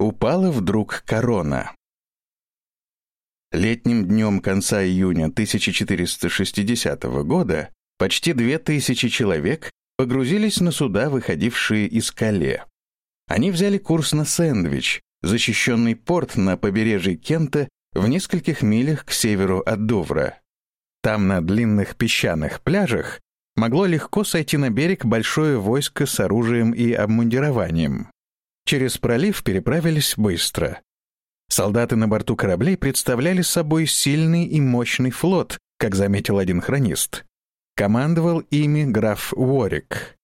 упала вдруг корона. Летним днем конца июня 1460 года почти две тысячи человек погрузились на суда, выходившие из Кале. Они взяли курс на Сэндвич, защищенный порт на побережье Кента в нескольких милях к северу от Дувра. Там, на длинных песчаных пляжах, могло легко сойти на берег большое войско с оружием и обмундированием. Через пролив переправились быстро. Солдаты на борту кораблей представляли собой сильный и мощный флот, как заметил один хронист. Командовал ими граф Уорик.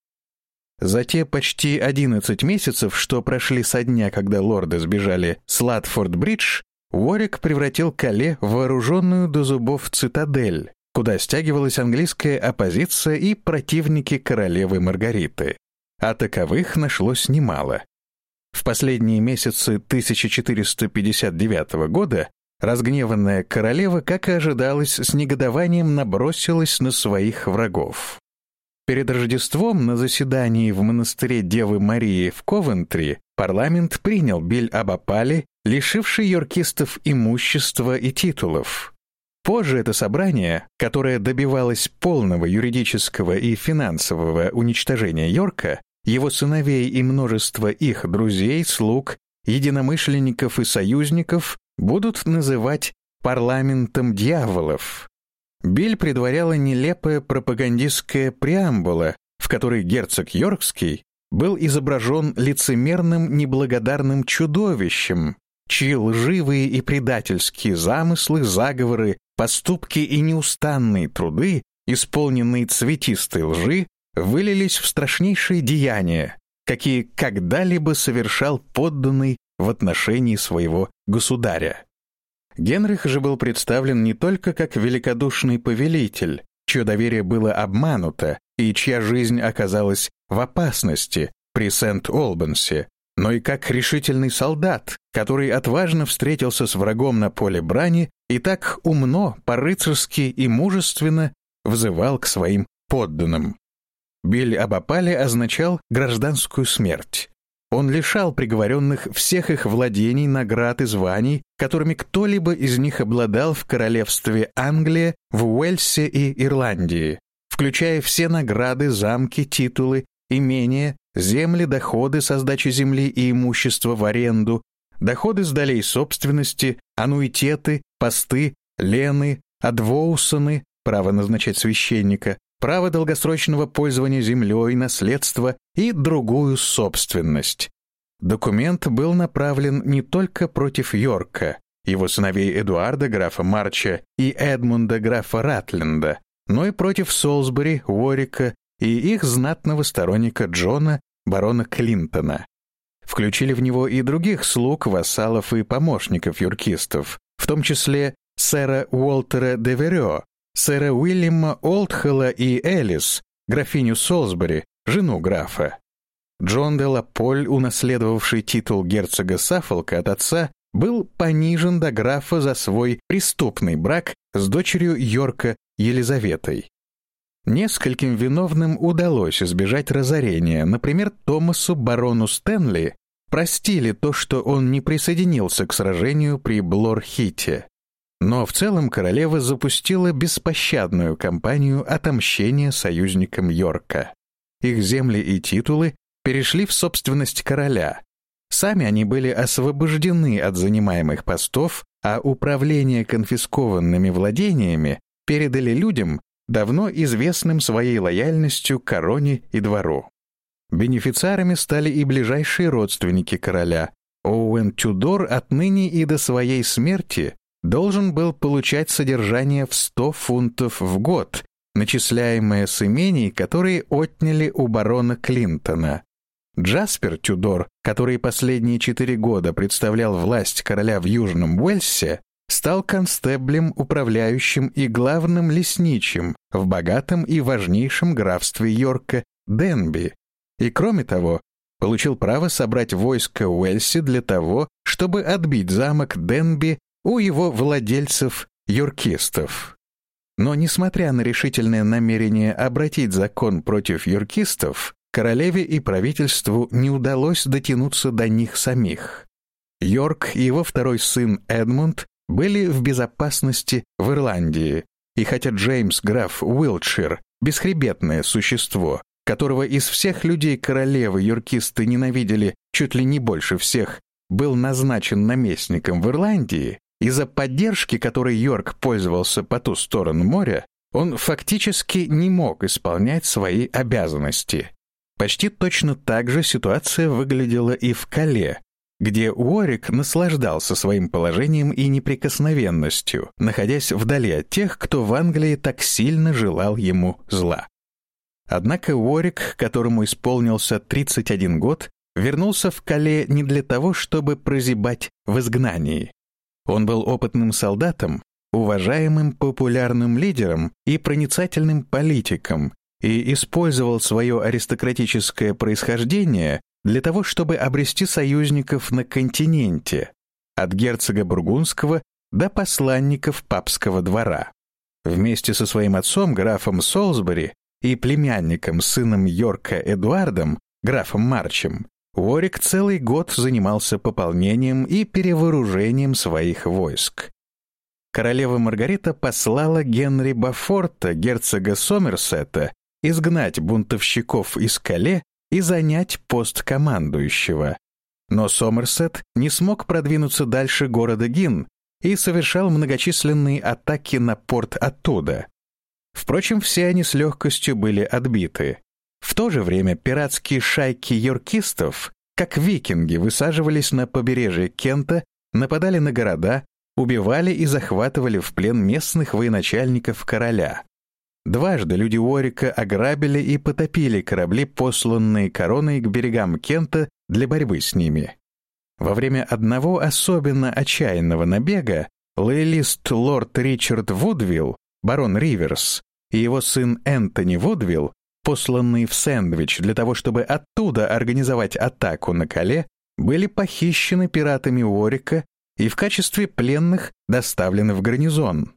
За те почти 11 месяцев, что прошли со дня, когда лорды сбежали с Латфорд-Бридж, Уорик превратил Кале в вооруженную до зубов цитадель, куда стягивалась английская оппозиция и противники королевы Маргариты. А таковых нашлось немало. В последние месяцы 1459 года разгневанная королева, как и ожидалось, с негодованием набросилась на своих врагов. Перед Рождеством на заседании в монастыре Девы Марии в Ковентри парламент принял биль об опале, лишивший йоркистов имущества и титулов. Позже это собрание, которое добивалось полного юридического и финансового уничтожения Йорка, его сыновей и множество их друзей, слуг, единомышленников и союзников будут называть парламентом дьяволов. Биль предваряла нелепая пропагандистская преамбула, в которой герцог Йоркский был изображен лицемерным неблагодарным чудовищем, чьи лживые и предательские замыслы, заговоры, поступки и неустанные труды, исполненные цветистой лжи, вылились в страшнейшие деяния, какие когда-либо совершал подданный в отношении своего государя. Генрих же был представлен не только как великодушный повелитель, чье доверие было обмануто и чья жизнь оказалась в опасности при Сент-Олбансе, но и как решительный солдат, который отважно встретился с врагом на поле брани и так умно, по-рыцарски и мужественно взывал к своим подданным. Биль Абапале означал гражданскую смерть. Он лишал приговоренных всех их владений, наград и званий, которыми кто-либо из них обладал в королевстве Англия, в Уэльсе и Ирландии, включая все награды, замки, титулы, имения, земли, доходы со сдачи земли и имущества в аренду, доходы с долей собственности, аннуитеты, посты, лены, адвоусоны, право назначать священника, право долгосрочного пользования землей, наследство и другую собственность. Документ был направлен не только против Йорка, его сыновей Эдуарда, графа Марча, и Эдмунда, графа Ратленда, но и против Солсбери, Уорика и их знатного сторонника Джона, барона Клинтона. Включили в него и других слуг, вассалов и помощников юркистов, в том числе сэра Уолтера де Верё, сэра Уильяма Олдхелла и Элис, графиню Солсбери, жену графа. Джон де Лаполь, унаследовавший титул герцога Саффолка от отца, был понижен до графа за свой преступный брак с дочерью Йорка Елизаветой. Нескольким виновным удалось избежать разорения, например, Томасу барону Стэнли простили то, что он не присоединился к сражению при Блорхите. Но в целом королева запустила беспощадную кампанию отомщения союзникам Йорка. Их земли и титулы перешли в собственность короля. Сами они были освобождены от занимаемых постов, а управление конфискованными владениями передали людям, давно известным своей лояльностью короне и двору. Бенефициарами стали и ближайшие родственники короля. Оуэн Тюдор отныне и до своей смерти должен был получать содержание в 100 фунтов в год, начисляемое с имений, которые отняли у барона Клинтона. Джаспер Тюдор, который последние четыре года представлял власть короля в Южном Уэльсе, стал констеблем, управляющим и главным лесничим в богатом и важнейшем графстве Йорка Денби, и, кроме того, получил право собрать войско Уэльси для того, чтобы отбить замок Денби у его владельцев-юркистов. Но, несмотря на решительное намерение обратить закон против юркистов, королеве и правительству не удалось дотянуться до них самих. Йорк и его второй сын Эдмунд были в безопасности в Ирландии, и хотя Джеймс граф Уилтшир — бесхребетное существо, которого из всех людей королевы юркисты ненавидели чуть ли не больше всех, был назначен наместником в Ирландии, из-за поддержки, которой Йорк пользовался по ту сторону моря, он фактически не мог исполнять свои обязанности. Почти точно так же ситуация выглядела и в Кале, где Уорик наслаждался своим положением и неприкосновенностью, находясь вдали от тех, кто в Англии так сильно желал ему зла. Однако Уорик, которому исполнился 31 год, вернулся в Кале не для того, чтобы прозябать в изгнании. Он был опытным солдатом, уважаемым популярным лидером и проницательным политиком и использовал свое аристократическое происхождение для того, чтобы обрести союзников на континенте, от герцога Бургундского до посланников папского двора. Вместе со своим отцом, графом Солсбери, и племянником, сыном Йорка Эдуардом, графом Марчем, Уорик целый год занимался пополнением и перевооружением своих войск. Королева Маргарита послала Генри Бафорта, герцога Сомерсета, изгнать бунтовщиков из Кале и занять пост командующего. Но Сомерсет не смог продвинуться дальше города Гин и совершал многочисленные атаки на порт оттуда. Впрочем, все они с легкостью были отбиты. В то же время пиратские шайки йоркистов, как викинги, высаживались на побережье Кента, нападали на города, убивали и захватывали в плен местных военачальников короля. Дважды люди Уорика ограбили и потопили корабли, посланные короной к берегам Кента для борьбы с ними. Во время одного особенно отчаянного набега лоялист лорд Ричард Вудвилл, барон Риверс, и его сын Энтони Вудвилл, посланные в Сэндвич для того, чтобы оттуда организовать атаку на Кале, были похищены пиратами Уорика и в качестве пленных доставлены в гарнизон.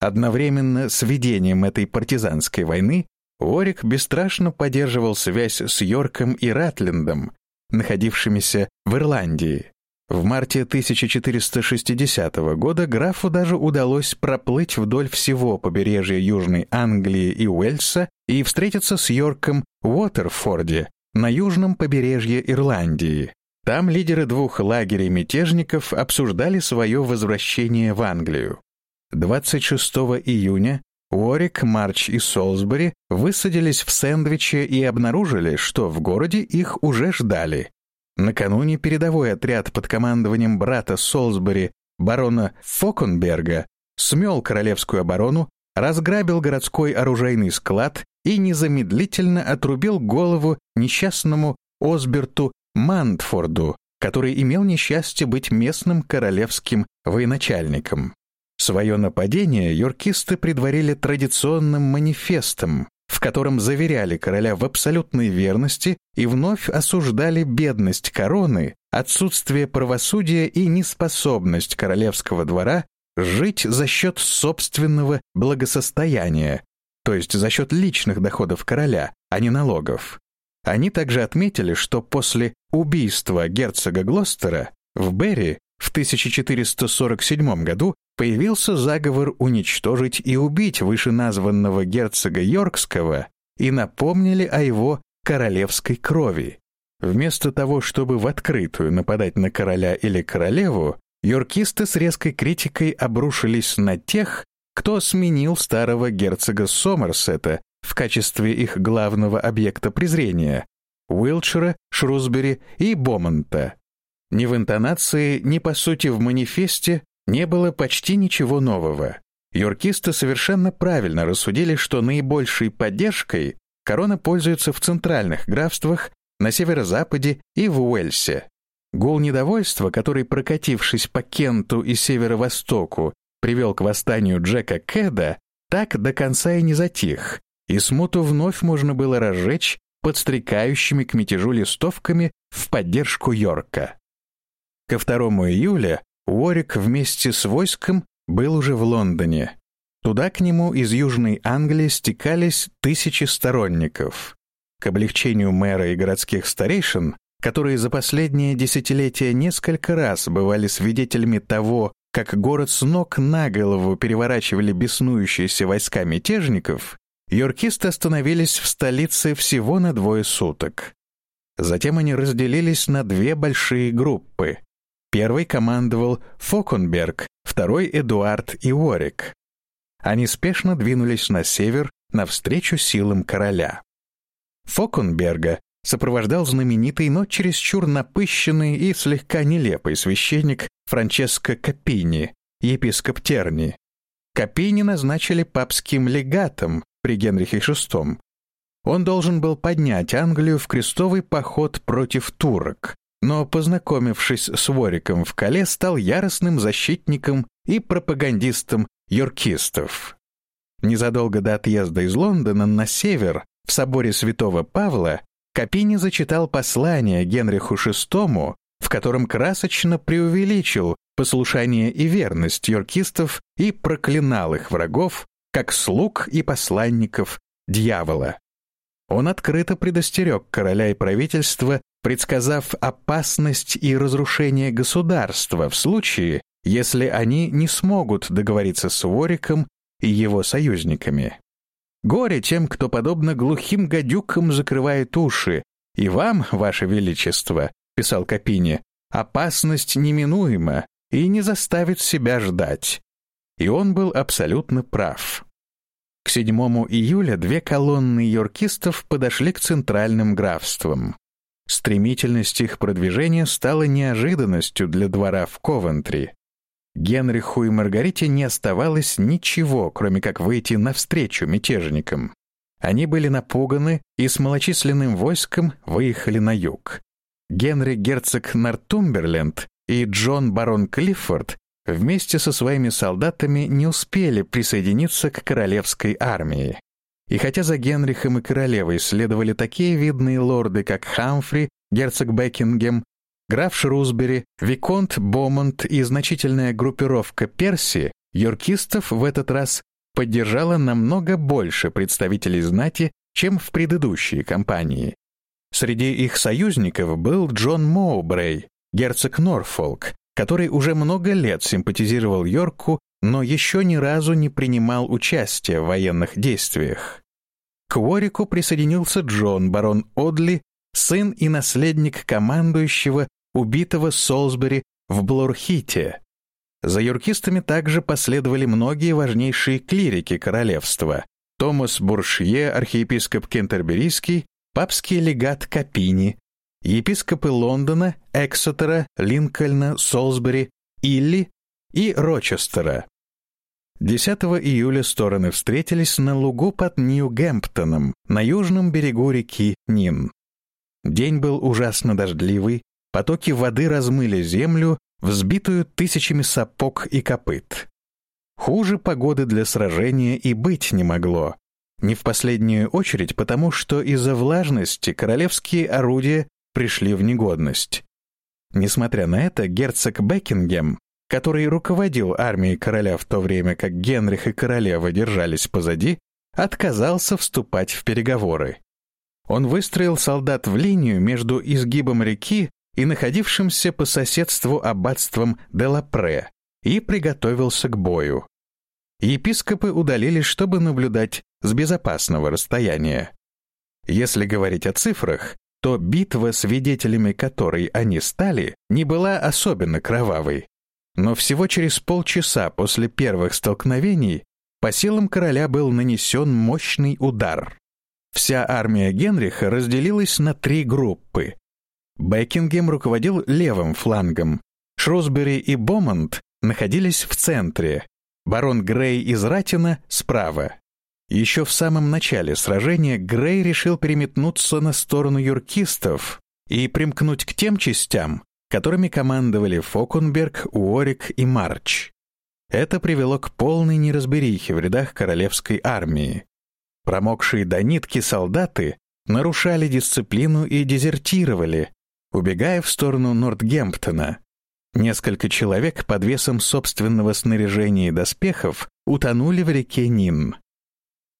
Одновременно с ведением этой партизанской войны Орик бесстрашно поддерживал связь с Йорком и Ратлендом, находившимися в Ирландии. В марте 1460 года графу даже удалось проплыть вдоль всего побережья Южной Англии и Уэльса и встретиться с Йорком в Уотерфорде на южном побережье Ирландии. Там лидеры двух лагерей мятежников обсуждали свое возвращение в Англию. 26 июня Уорик, Марч и Солсбери высадились в Сэндвиче и обнаружили, что в городе их уже ждали. Накануне передовой отряд под командованием брата Солсбери, барона Фокенберга, смел королевскую оборону, разграбил городской оружейный склад и незамедлительно отрубил голову несчастному Осберту Мантфорду, который имел несчастье быть местным королевским военачальником. Свое нападение юркисты предварили традиционным манифестом, в котором заверяли короля в абсолютной верности и вновь осуждали бедность короны, отсутствие правосудия и неспособность королевского двора жить за счет собственного благосостояния, то есть за счет личных доходов короля, а не налогов. Они также отметили, что после убийства герцога Глостера в Берри в 1447 году появился заговор уничтожить и убить вышеназванного герцога Йоркского и напомнили о его королевской крови. Вместо того, чтобы в открытую нападать на короля или королеву, йоркисты с резкой критикой обрушились на тех, кто сменил старого герцога Сомерсета в качестве их главного объекта презрения — Уилчера, Шрусбери и Бомонта. Ни в интонации, ни по сути в манифесте не было почти ничего нового. Юркисты совершенно правильно рассудили, что наибольшей поддержкой корона пользуется в центральных графствах, на северо-западе и в Уэльсе. Гул недовольства, который, прокатившись по Кенту и северо-востоку, привел к восстанию Джека Кэда, так до конца и не затих, и смуту вновь можно было разжечь подстрекающими к мятежу листовками в поддержку Йорка. Ко 2 июля Уорик вместе с войском был уже в Лондоне. Туда к нему из Южной Англии стекались тысячи сторонников. К облегчению мэра и городских старейшин которые за последние десятилетия несколько раз бывали свидетелями того, как город с ног на голову переворачивали беснующиеся войска мятежников, йоркисты остановились в столице всего на двое суток. Затем они разделились на две большие группы. Первый командовал Фокенберг, второй — Эдуард и Уорик. Они спешно двинулись на север навстречу силам короля. Фокенберга сопровождал знаменитый, но чересчур напыщенный и слегка нелепый священник Франческо Капини, епископ Терни. Капини назначили папским легатом при Генрихе VI. Он должен был поднять Англию в крестовый поход против турок, но, познакомившись с Вориком в Кале, стал яростным защитником и пропагандистом йоркистов. Незадолго до отъезда из Лондона на север, в соборе святого Павла, Капини зачитал послание Генриху VI, в котором красочно преувеличил послушание и верность йоркистов и проклинал их врагов, как слуг и посланников дьявола. Он открыто предостерег короля и правительство, предсказав опасность и разрушение государства в случае, если они не смогут договориться с Вориком и его союзниками. Горе тем, кто, подобно глухим гадюкам, закрывает уши. И вам, ваше величество, — писал Капини, — опасность неминуема и не заставит себя ждать. И он был абсолютно прав. К 7 июля две колонны йоркистов подошли к центральным графствам. Стремительность их продвижения стала неожиданностью для двора в Ковентри. Генриху и Маргарите не оставалось ничего, кроме как выйти навстречу мятежникам. Они были напуганы и с малочисленным войском выехали на юг. Генри герцог Нортумберленд и Джон барон Клиффорд вместе со своими солдатами не успели присоединиться к королевской армии. И хотя за Генрихом и королевой следовали такие видные лорды, как Хамфри, герцог Бекингем, Граф Шрусбери, Виконт Бомонт и значительная группировка Перси, юркистов в этот раз поддержала намного больше представителей знати, чем в предыдущие кампании. Среди их союзников был Джон Моубрей, герцог Норфолк, который уже много лет симпатизировал Йорку, но еще ни разу не принимал участия в военных действиях. К Уорику присоединился Джон, барон Одли, сын и наследник командующего убитого Солсбери в Блорхите. За юркистами также последовали многие важнейшие клирики королевства. Томас Буршье, архиепископ Кентерберийский, папский легат Капини, епископы Лондона, Эксетера, Линкольна, Солсбери, Илли и Рочестера. 10 июля стороны встретились на лугу под Нью-Гэмптоном, на южном берегу реки Нин. День был ужасно дождливый, Потоки воды размыли землю, взбитую тысячами сапог и копыт. Хуже погоды для сражения и быть не могло. Не в последнюю очередь потому, что из-за влажности королевские орудия пришли в негодность. Несмотря на это, герцог Бекингем, который руководил армией короля в то время, как Генрих и королева держались позади, отказался вступать в переговоры. Он выстроил солдат в линию между изгибом реки и находившимся по соседству аббатством Делапре, и приготовился к бою. Епископы удалились, чтобы наблюдать с безопасного расстояния. Если говорить о цифрах, то битва, свидетелями которой они стали, не была особенно кровавой. Но всего через полчаса после первых столкновений по силам короля был нанесен мощный удар. Вся армия Генриха разделилась на три группы, Бекингем руководил левым флангом. Шрусбери и Бомонд находились в центре. Барон Грей из Ратина — справа. Еще в самом начале сражения Грей решил переметнуться на сторону юркистов и примкнуть к тем частям, которыми командовали Фокунберг, Уорик и Марч. Это привело к полной неразберихе в рядах королевской армии. Промокшие до нитки солдаты нарушали дисциплину и дезертировали, убегая в сторону Нортгемптона. Несколько человек под весом собственного снаряжения и доспехов утонули в реке Нин.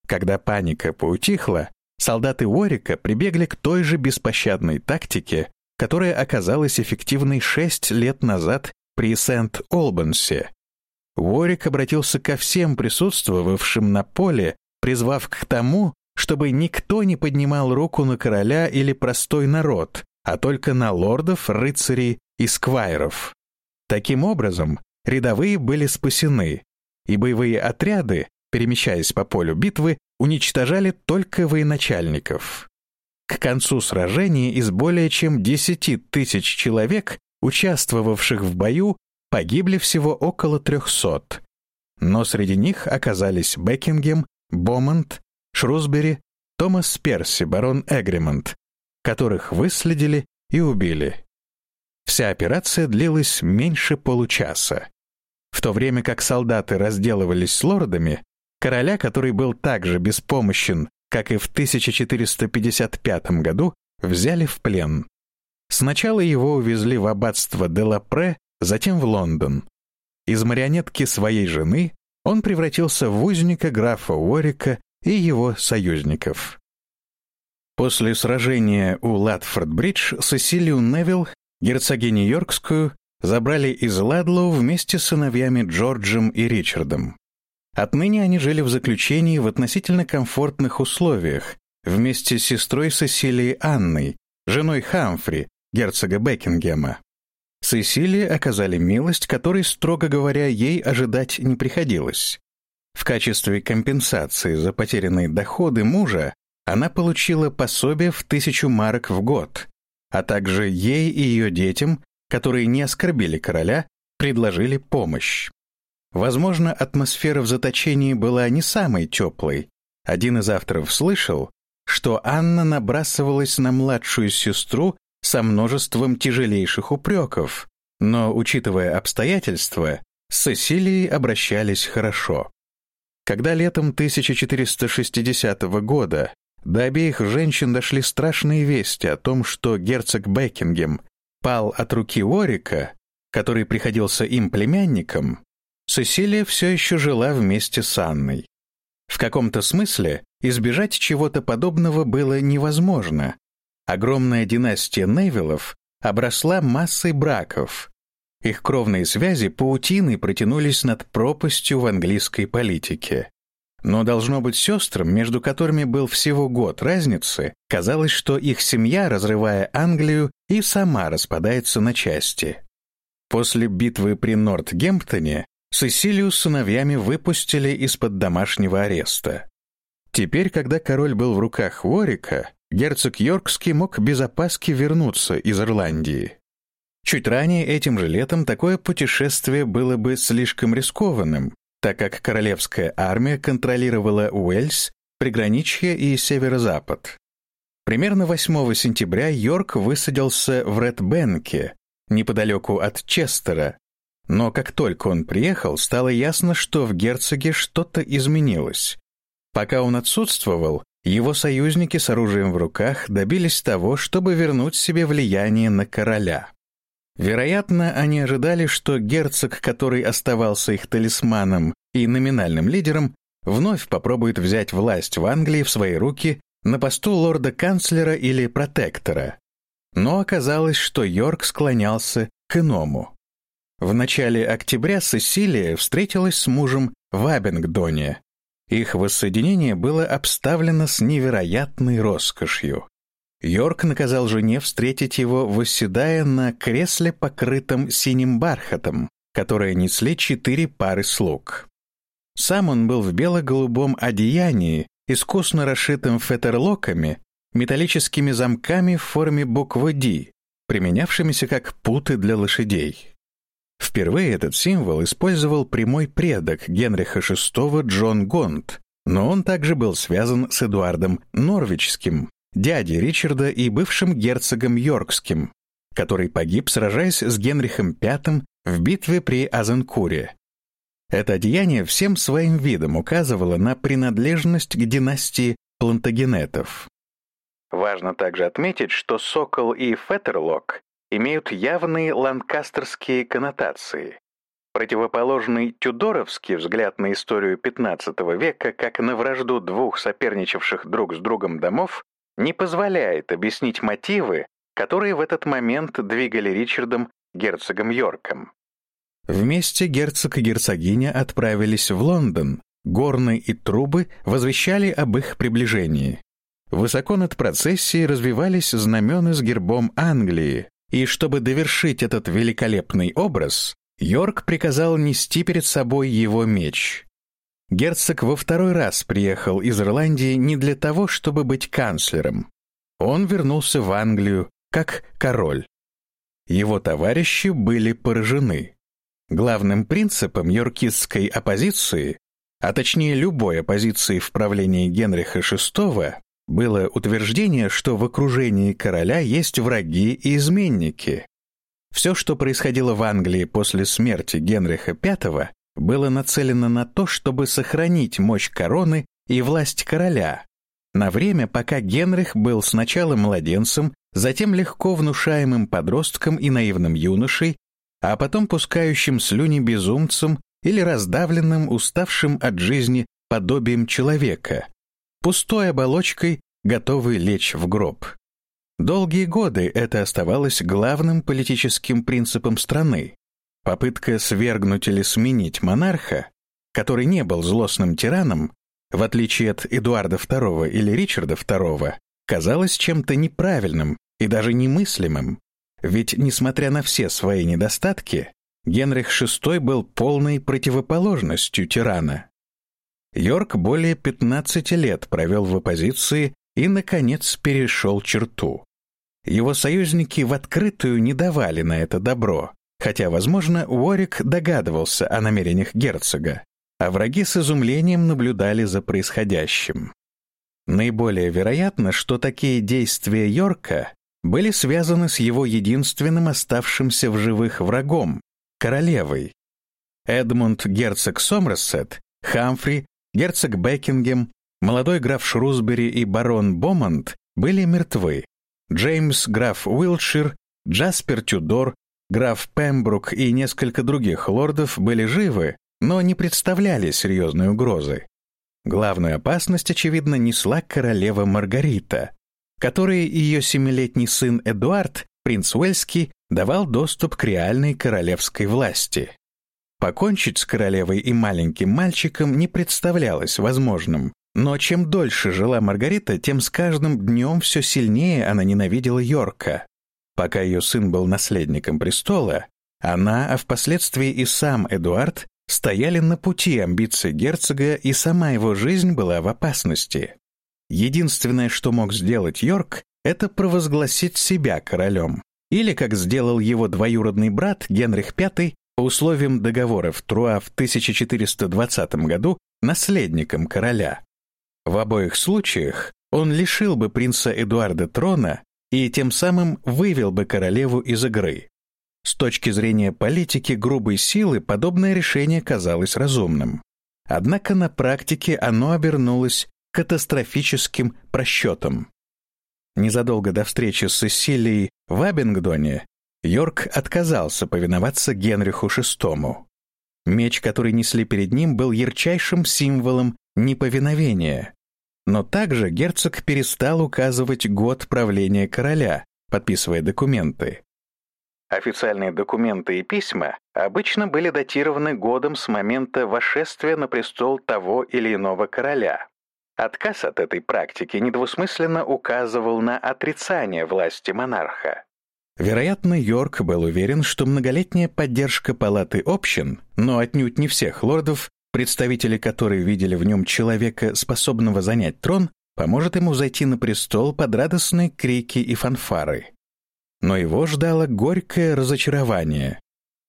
Когда паника поутихла, солдаты Уорика прибегли к той же беспощадной тактике, которая оказалась эффективной шесть лет назад при Сент-Олбансе. Уорик обратился ко всем присутствовавшим на поле, призвав к тому, чтобы никто не поднимал руку на короля или простой народ, а только на лордов, рыцарей и сквайров. Таким образом, рядовые были спасены, и боевые отряды, перемещаясь по полю битвы, уничтожали только военачальников. К концу сражения из более чем 10 тысяч человек, участвовавших в бою, погибли всего около 300. Но среди них оказались Бекингем, Бомонт, Шрусбери, Томас Перси, барон Эгримонт, которых выследили и убили. Вся операция длилась меньше получаса. В то время как солдаты разделывались с лордами, короля, который был так же беспомощен, как и в 1455 году, взяли в плен. Сначала его увезли в аббатство Делапре, затем в Лондон. Из марионетки своей жены он превратился в узника графа Уорика и его союзников. После сражения у Латфорд-Бридж Сесилию Невилл, герцогиню Йоркскую, забрали из Ладлоу вместе с сыновьями Джорджем и Ричардом. Отныне они жили в заключении в относительно комфортных условиях, вместе с сестрой Сесилии Анной, женой Хамфри, герцога Бекингема. Сесилии оказали милость, которой, строго говоря, ей ожидать не приходилось. В качестве компенсации за потерянные доходы мужа она получила пособие в тысячу марок в год, а также ей и ее детям, которые не оскорбили короля, предложили помощь. Возможно, атмосфера в заточении была не самой теплой. Один из авторов слышал, что Анна набрасывалась на младшую сестру со множеством тяжелейших упреков, но, учитывая обстоятельства, с Сесилией обращались хорошо. Когда летом 1460 года до обеих женщин дошли страшные вести о том, что герцог Бекингем пал от руки Орика, который приходился им племянником, Сесилия все еще жила вместе с Анной. В каком-то смысле избежать чего-то подобного было невозможно. Огромная династия Невиллов обросла массой браков. Их кровные связи паутиной протянулись над пропастью в английской политике. Но, должно быть, сестрам, между которыми был всего год разницы, казалось, что их семья, разрывая Англию, и сама распадается на части. После битвы при Нортгемптоне Сесилию с сыновьями выпустили из-под домашнего ареста. Теперь, когда король был в руках Ворика, герцог Йоркский мог без опаски вернуться из Ирландии. Чуть ранее этим же летом такое путешествие было бы слишком рискованным, так как королевская армия контролировала Уэльс, приграничье и северо-запад. Примерно 8 сентября Йорк высадился в Редбенке, неподалеку от Честера, но как только он приехал, стало ясно, что в герцоге что-то изменилось. Пока он отсутствовал, его союзники с оружием в руках добились того, чтобы вернуть себе влияние на короля. Вероятно, они ожидали, что герцог, который оставался их талисманом и номинальным лидером, вновь попробует взять власть в Англии в свои руки на посту лорда-канцлера или протектора. Но оказалось, что Йорк склонялся к иному. В начале октября Сесилия встретилась с мужем в Абингдоне. Их воссоединение было обставлено с невероятной роскошью. Йорк наказал жене встретить его, восседая на кресле, покрытом синим бархатом, которое несли четыре пары слуг. Сам он был в бело-голубом одеянии, искусно расшитым фетерлоками, металлическими замками в форме буквы «Д», применявшимися как путы для лошадей. Впервые этот символ использовал прямой предок Генриха VI Джон Гонт, но он также был связан с Эдуардом Норвичским, дядей Ричарда и бывшим герцогом Йоркским, который погиб, сражаясь с Генрихом V в битве при Азенкуре. Это одеяние всем своим видом указывало на принадлежность к династии плантагенетов. Важно также отметить, что сокол и фетерлок имеют явные ланкастерские коннотации. Противоположный тюдоровский взгляд на историю XV века как на вражду двух соперничавших друг с другом домов не позволяет объяснить мотивы, которые в этот момент двигали Ричардом, герцогом Йорком. Вместе герцог и герцогиня отправились в Лондон. Горны и трубы возвещали об их приближении. Высоко над процессией развивались знамена с гербом Англии, и чтобы довершить этот великолепный образ, Йорк приказал нести перед собой его меч. Герцог во второй раз приехал из Ирландии не для того, чтобы быть канцлером. Он вернулся в Англию как король. Его товарищи были поражены. Главным принципом йоркистской оппозиции, а точнее любой оппозиции в правлении Генриха VI, было утверждение, что в окружении короля есть враги и изменники. Все, что происходило в Англии после смерти Генриха V, было нацелено на то, чтобы сохранить мощь короны и власть короля, на время, пока Генрих был сначала младенцем, затем легко внушаемым подростком и наивным юношей, а потом пускающим слюни безумцем или раздавленным, уставшим от жизни подобием человека, пустой оболочкой, готовый лечь в гроб. Долгие годы это оставалось главным политическим принципом страны. Попытка свергнуть или сменить монарха, который не был злостным тираном, в отличие от Эдуарда II или Ричарда II, казалось чем-то неправильным и даже немыслимым. Ведь, несмотря на все свои недостатки, Генрих VI был полной противоположностью тирана. Йорк более 15 лет провел в оппозиции и, наконец, перешел черту. Его союзники в открытую не давали на это добро, хотя, возможно, Уорик догадывался о намерениях герцога, а враги с изумлением наблюдали за происходящим. Наиболее вероятно, что такие действия Йорка были связаны с его единственным оставшимся в живых врагом — королевой. Эдмунд герцог Сомерсет, Хамфри, герцог Бекингем, молодой граф Шрусбери и барон Бомонд были мертвы. Джеймс граф Уилтшир, Джаспер Тюдор, граф Пембрук и несколько других лордов были живы, но не представляли серьезной угрозы. Главную опасность, очевидно, несла королева Маргарита, которой ее семилетний сын Эдуард, принц Уэльский, давал доступ к реальной королевской власти. Покончить с королевой и маленьким мальчиком не представлялось возможным, но чем дольше жила Маргарита, тем с каждым днем все сильнее она ненавидела Йорка. Пока ее сын был наследником престола, она, а впоследствии и сам Эдуард, стояли на пути амбиций герцога, и сама его жизнь была в опасности. Единственное, что мог сделать Йорк, это провозгласить себя королем. Или, как сделал его двоюродный брат Генрих V по условиям договора в Труа в 1420 году, наследником короля. В обоих случаях он лишил бы принца Эдуарда трона и тем самым вывел бы королеву из игры. С точки зрения политики грубой силы подобное решение казалось разумным. Однако на практике оно обернулось катастрофическим просчетом. Незадолго до встречи с Сесилией в Абингдоне Йорк отказался повиноваться Генриху VI. Меч, который несли перед ним, был ярчайшим символом неповиновения. Но также герцог перестал указывать год правления короля, подписывая документы. Официальные документы и письма обычно были датированы годом с момента вошествия на престол того или иного короля. Отказ от этой практики недвусмысленно указывал на отрицание власти монарха. Вероятно, Йорк был уверен, что многолетняя поддержка палаты общин, но отнюдь не всех лордов, представители которой видели в нем человека, способного занять трон, поможет ему зайти на престол под радостные крики и фанфары но его ждало горькое разочарование.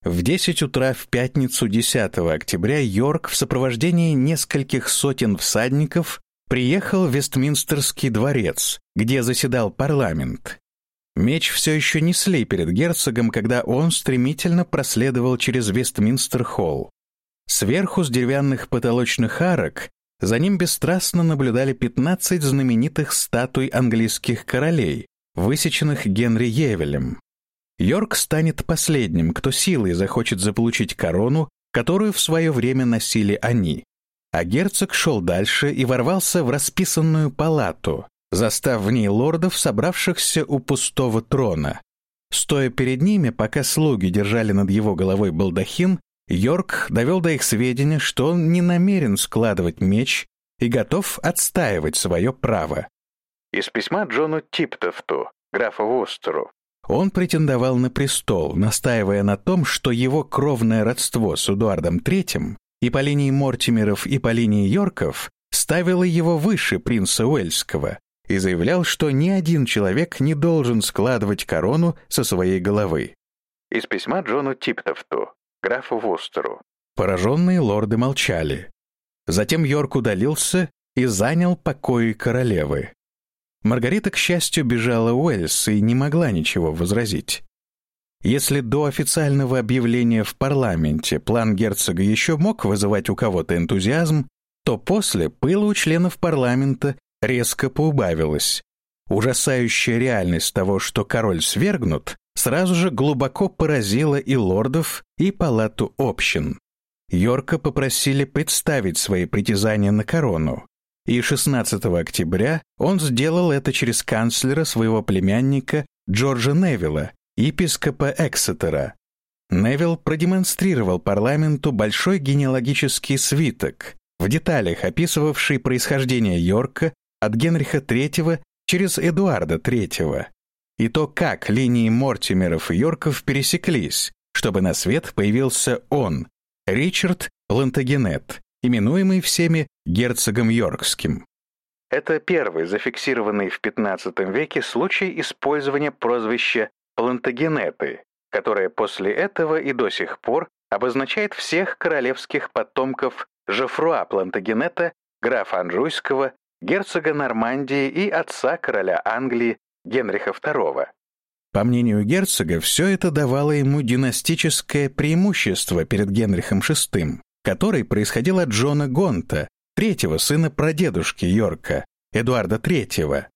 В 10 утра в пятницу 10 октября Йорк в сопровождении нескольких сотен всадников приехал в Вестминстерский дворец, где заседал парламент. Меч все еще несли перед герцогом, когда он стремительно проследовал через Вестминстер-холл. Сверху с деревянных потолочных арок за ним бесстрастно наблюдали 15 знаменитых статуй английских королей, высеченных Генри Евелем. Йорк станет последним, кто силой захочет заполучить корону, которую в свое время носили они. А герцог шел дальше и ворвался в расписанную палату, застав в ней лордов, собравшихся у пустого трона. Стоя перед ними, пока слуги держали над его головой балдахин, Йорк довел до их сведения, что он не намерен складывать меч и готов отстаивать свое право. Из письма Джону Типтофту, графу Вустеру, он претендовал на престол, настаивая на том, что его кровное родство с Эдуардом III и по линии Мортимеров, и по линии Йорков ставило его выше принца Уэльского и заявлял, что ни один человек не должен складывать корону со своей головы. Из письма Джону Типтофту, графу Вустеру. Пораженные лорды молчали. Затем Йорк удалился и занял покои королевы. Маргарита, к счастью, бежала в Уэльс и не могла ничего возразить. Если до официального объявления в парламенте план герцога еще мог вызывать у кого-то энтузиазм, то после пыла у членов парламента резко поубавилась. Ужасающая реальность того, что король свергнут, сразу же глубоко поразила и лордов, и палату общин. Йорка попросили представить свои притязания на корону, и 16 октября он сделал это через канцлера своего племянника Джорджа Невилла, епископа Эксетера. Невилл продемонстрировал парламенту большой генеалогический свиток, в деталях описывавший происхождение Йорка от Генриха III через Эдуарда III, и то, как линии Мортимеров и Йорков пересеклись, чтобы на свет появился он, Ричард Плантагенет, именуемый всеми герцогом Йоркским. Это первый зафиксированный в XV веке случай использования прозвища Плантагенеты, которое после этого и до сих пор обозначает всех королевских потомков Жофруа Плантагенета, графа Анжуйского, герцога Нормандии и отца короля Англии Генриха II. По мнению герцога, все это давало ему династическое преимущество перед Генрихом VI, который происходил от Джона Гонта, третьего сына прадедушки Йорка, Эдуарда III.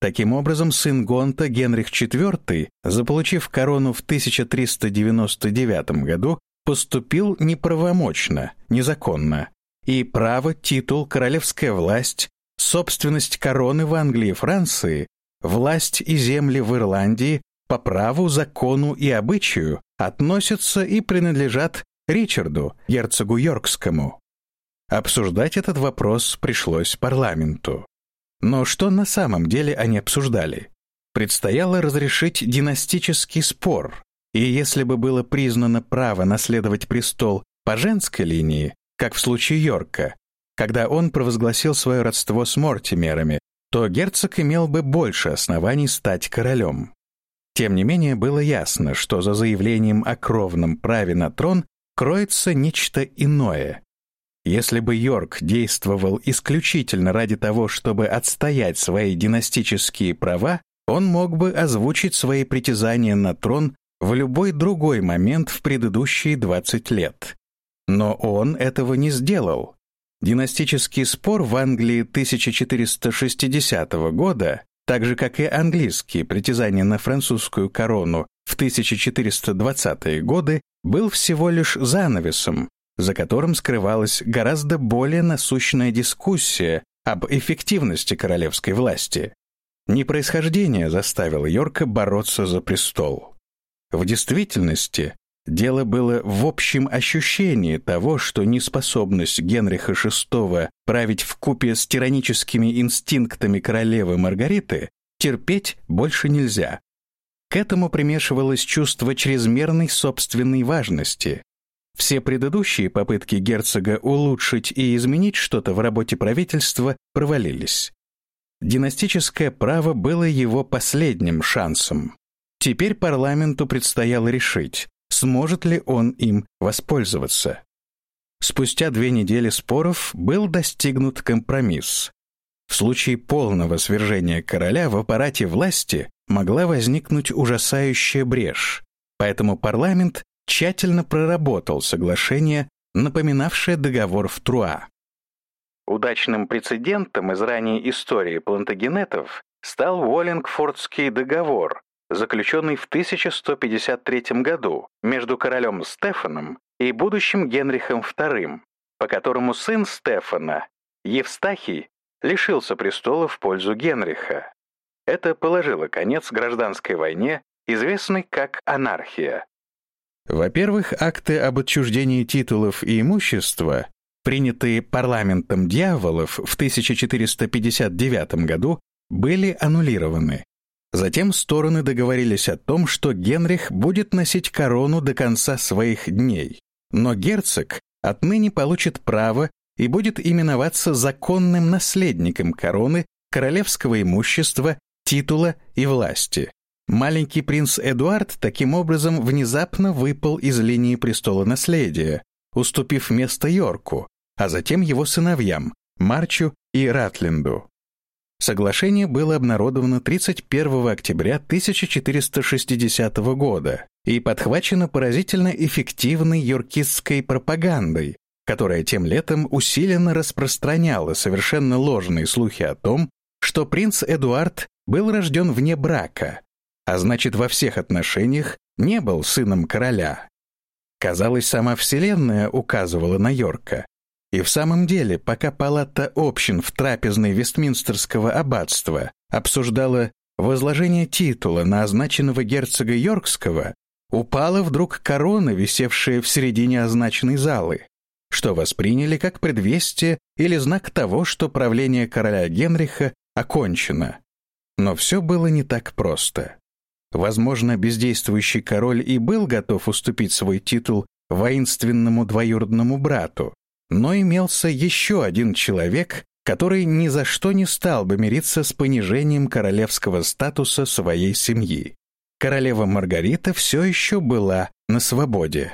Таким образом, сын Гонта, Генрих IV, заполучив корону в 1399 году, поступил неправомочно, незаконно, и право, титул, королевская власть, собственность короны в Англии и Франции, власть и земли в Ирландии по праву, закону и обычаю относятся и принадлежат Ричарду, герцогу Йоркскому. Обсуждать этот вопрос пришлось парламенту. Но что на самом деле они обсуждали? Предстояло разрешить династический спор, и если бы было признано право наследовать престол по женской линии, как в случае Йорка, когда он провозгласил свое родство с Мортимерами, то герцог имел бы больше оснований стать королем. Тем не менее, было ясно, что за заявлением о кровном праве на трон кроется нечто иное. Если бы Йорк действовал исключительно ради того, чтобы отстоять свои династические права, он мог бы озвучить свои притязания на трон в любой другой момент в предыдущие 20 лет. Но он этого не сделал. Династический спор в Англии 1460 года, так же как и английские притязания на французскую корону в 1420-е годы, был всего лишь занавесом, за которым скрывалась гораздо более насущная дискуссия об эффективности королевской власти. Не происхождение заставило Йорка бороться за престол. В действительности, дело было в общем ощущении того, что неспособность Генриха VI править в купе с тираническими инстинктами королевы Маргариты терпеть больше нельзя. К этому примешивалось чувство чрезмерной собственной важности, все предыдущие попытки герцога улучшить и изменить что-то в работе правительства провалились. Династическое право было его последним шансом. Теперь парламенту предстояло решить, сможет ли он им воспользоваться. Спустя две недели споров был достигнут компромисс. В случае полного свержения короля в аппарате власти могла возникнуть ужасающая брешь, поэтому парламент тщательно проработал соглашение, напоминавшее договор в Труа. Удачным прецедентом из ранней истории плантагенетов стал Уоллингфордский договор, заключенный в 1153 году между королем Стефаном и будущим Генрихом II, по которому сын Стефана, Евстахий, лишился престола в пользу Генриха. Это положило конец гражданской войне, известной как анархия. Во-первых, акты об отчуждении титулов и имущества, принятые парламентом дьяволов в 1459 году, были аннулированы. Затем стороны договорились о том, что Генрих будет носить корону до конца своих дней, но герцог отныне получит право и будет именоваться законным наследником короны, королевского имущества, титула и власти. Маленький принц Эдуард таким образом внезапно выпал из линии престола наследия, уступив место Йорку, а затем его сыновьям Марчу и Ратленду. Соглашение было обнародовано 31 октября 1460 года и подхвачено поразительно эффективной йоркистской пропагандой, которая тем летом усиленно распространяла совершенно ложные слухи о том, что принц Эдуард был рожден вне брака, а значит во всех отношениях не был сыном короля. Казалось, сама Вселенная указывала на Йорка, и в самом деле, пока палата общин в трапезной Вестминстерского аббатства обсуждала возложение титула на означенного герцога Йоркского, упала вдруг корона, висевшая в середине означенной залы, что восприняли как предвестие или знак того, что правление короля Генриха окончено. Но все было не так просто. Возможно, бездействующий король и был готов уступить свой титул воинственному двоюродному брату, но имелся еще один человек, который ни за что не стал бы мириться с понижением королевского статуса своей семьи. Королева Маргарита все еще была на свободе.